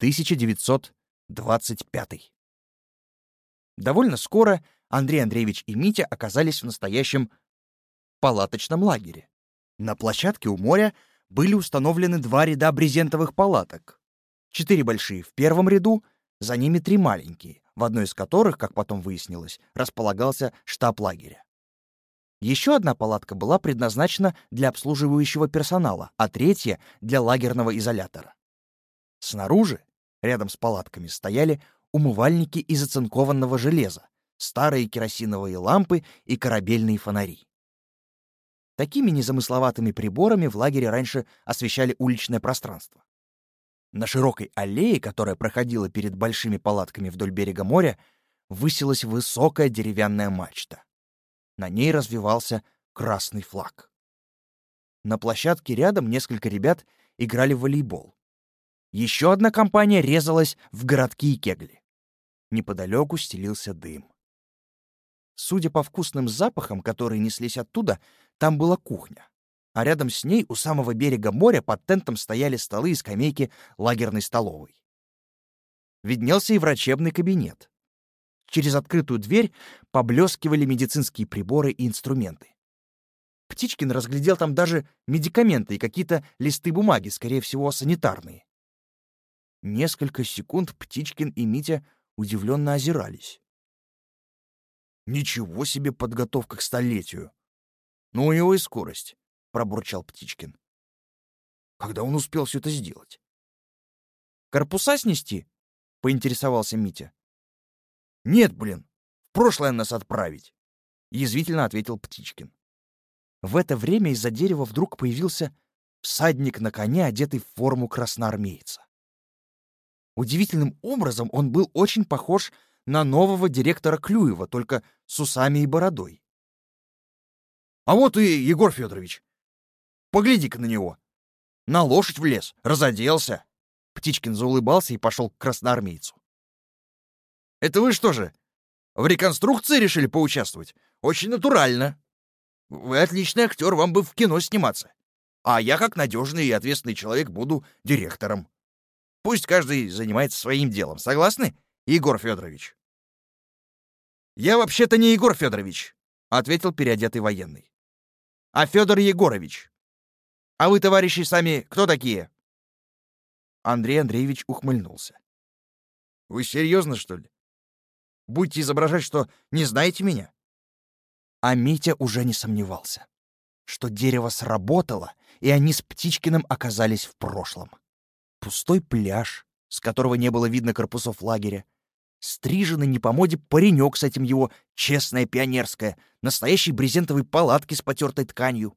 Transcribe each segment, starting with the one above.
1925. Довольно скоро Андрей Андреевич и Митя оказались в настоящем палаточном лагере. На площадке у моря были установлены два ряда брезентовых палаток. Четыре большие в первом ряду, за ними три маленькие, в одной из которых, как потом выяснилось, располагался штаб лагеря. Еще одна палатка была предназначена для обслуживающего персонала, а третья — для лагерного изолятора. Снаружи, рядом с палатками, стояли умывальники из оцинкованного железа, старые керосиновые лампы и корабельные фонари. Такими незамысловатыми приборами в лагере раньше освещали уличное пространство. На широкой аллее, которая проходила перед большими палатками вдоль берега моря, высилась высокая деревянная мачта. На ней развивался красный флаг. На площадке рядом несколько ребят играли в волейбол. Еще одна компания резалась в городки и кегли. Неподалеку стелился дым. Судя по вкусным запахам, которые неслись оттуда, там была кухня. А рядом с ней, у самого берега моря, под тентом стояли столы и скамейки лагерной столовой. Виднелся и врачебный кабинет. Через открытую дверь поблескивали медицинские приборы и инструменты. Птичкин разглядел там даже медикаменты и какие-то листы бумаги, скорее всего, санитарные. Несколько секунд Птичкин и Митя удивленно озирались. «Ничего себе подготовка к столетию! Ну, у него и скорость», — пробурчал Птичкин. «Когда он успел все это сделать?» «Корпуса снести?» — поинтересовался Митя. «Нет, блин, в прошлое нас отправить», — язвительно ответил Птичкин. В это время из-за дерева вдруг появился всадник на коне, одетый в форму красноармейца. Удивительным образом он был очень похож на нового директора Клюева, только с усами и бородой. «А вот и Егор Федорович. Погляди-ка на него. На лошадь влез, разоделся». Птичкин заулыбался и пошел к красноармейцу. Это вы что же, в реконструкции решили поучаствовать? Очень натурально. Вы отличный актер, вам бы в кино сниматься. А я, как надежный и ответственный человек, буду директором. Пусть каждый занимается своим делом. Согласны, Егор Федорович? Я вообще-то не Егор Федорович, ответил переодетый военный. А Федор Егорович. А вы, товарищи, сами кто такие? Андрей Андреевич ухмыльнулся. Вы серьезно, что ли? Будете изображать, что не знаете меня?» А Митя уже не сомневался, что дерево сработало, и они с Птичкиным оказались в прошлом. Пустой пляж, с которого не было видно корпусов лагеря, стриженный не по моде паренек с этим его честное пионерское, настоящей брезентовой палатки с потертой тканью.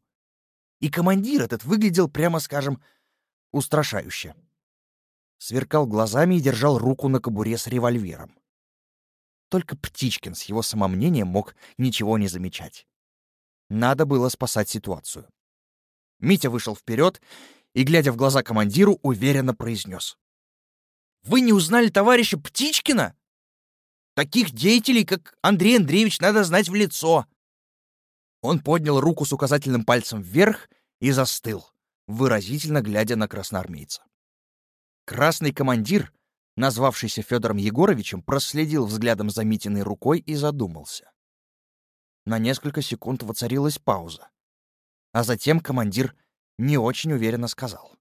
И командир этот выглядел, прямо скажем, устрашающе. Сверкал глазами и держал руку на кобуре с револьвером. Только Птичкин с его самомнением мог ничего не замечать. Надо было спасать ситуацию. Митя вышел вперед и, глядя в глаза командиру, уверенно произнес. «Вы не узнали товарища Птичкина? Таких деятелей, как Андрей Андреевич, надо знать в лицо!» Он поднял руку с указательным пальцем вверх и застыл, выразительно глядя на красноармейца. Красный командир назвавшийся Федором Егоровичем, проследил взглядом за рукой и задумался. На несколько секунд воцарилась пауза. А затем командир не очень уверенно сказал.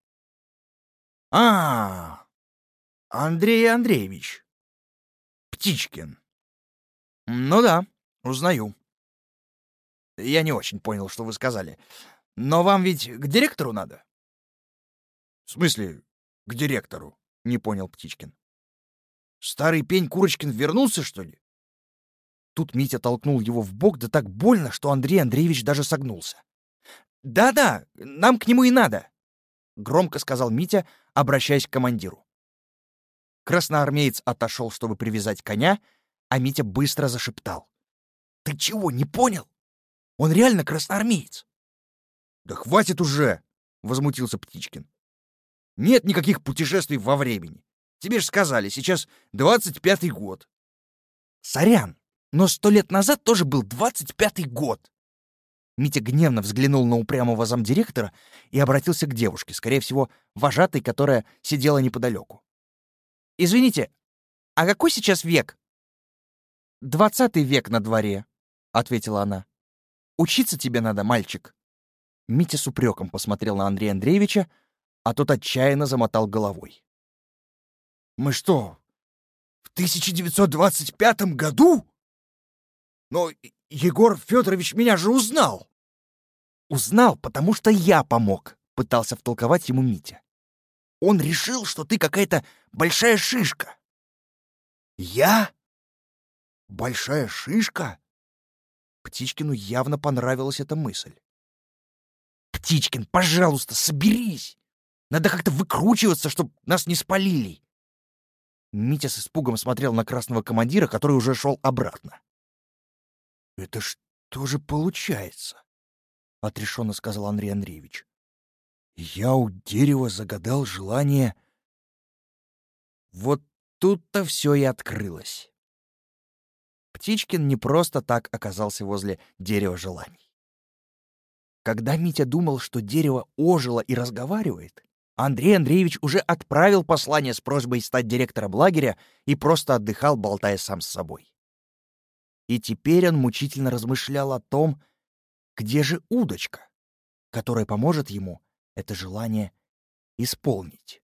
«А, Андрей Андреевич. Птичкин. Ну да, узнаю. Я не очень понял, что вы сказали. Но вам ведь к директору надо?» «В смысле, к директору?» — не понял Птичкин. Старый пень Курочкин вернулся, что ли? Тут Митя толкнул его в бок, да так больно, что Андрей Андреевич даже согнулся. «Да-да, нам к нему и надо», — громко сказал Митя, обращаясь к командиру. Красноармеец отошел, чтобы привязать коня, а Митя быстро зашептал. «Ты чего, не понял? Он реально красноармеец!» «Да хватит уже!» — возмутился Птичкин. «Нет никаких путешествий во времени. Тебе же сказали, сейчас двадцать пятый год. Сорян, но сто лет назад тоже был двадцать пятый год. Митя гневно взглянул на упрямого замдиректора и обратился к девушке, скорее всего, вожатой, которая сидела неподалеку. Извините, а какой сейчас век? Двадцатый век на дворе, ответила она. Учиться тебе надо, мальчик. Митя с упреком посмотрел на Андрея Андреевича, а тот отчаянно замотал головой. «Мы что, в 1925 году? Но Егор Федорович меня же узнал!» «Узнал, потому что я помог», — пытался втолковать ему Митя. «Он решил, что ты какая-то большая шишка». «Я? Большая шишка?» Птичкину явно понравилась эта мысль. «Птичкин, пожалуйста, соберись! Надо как-то выкручиваться, чтобы нас не спалили!» Митя с испугом смотрел на красного командира, который уже шел обратно. «Это что же получается?» — отрешенно сказал Андрей Андреевич. «Я у дерева загадал желание...» Вот тут-то все и открылось. Птичкин не просто так оказался возле дерева желаний. Когда Митя думал, что дерево ожило и разговаривает, Андрей Андреевич уже отправил послание с просьбой стать директором лагеря и просто отдыхал, болтая сам с собой. И теперь он мучительно размышлял о том, где же удочка, которая поможет ему это желание исполнить.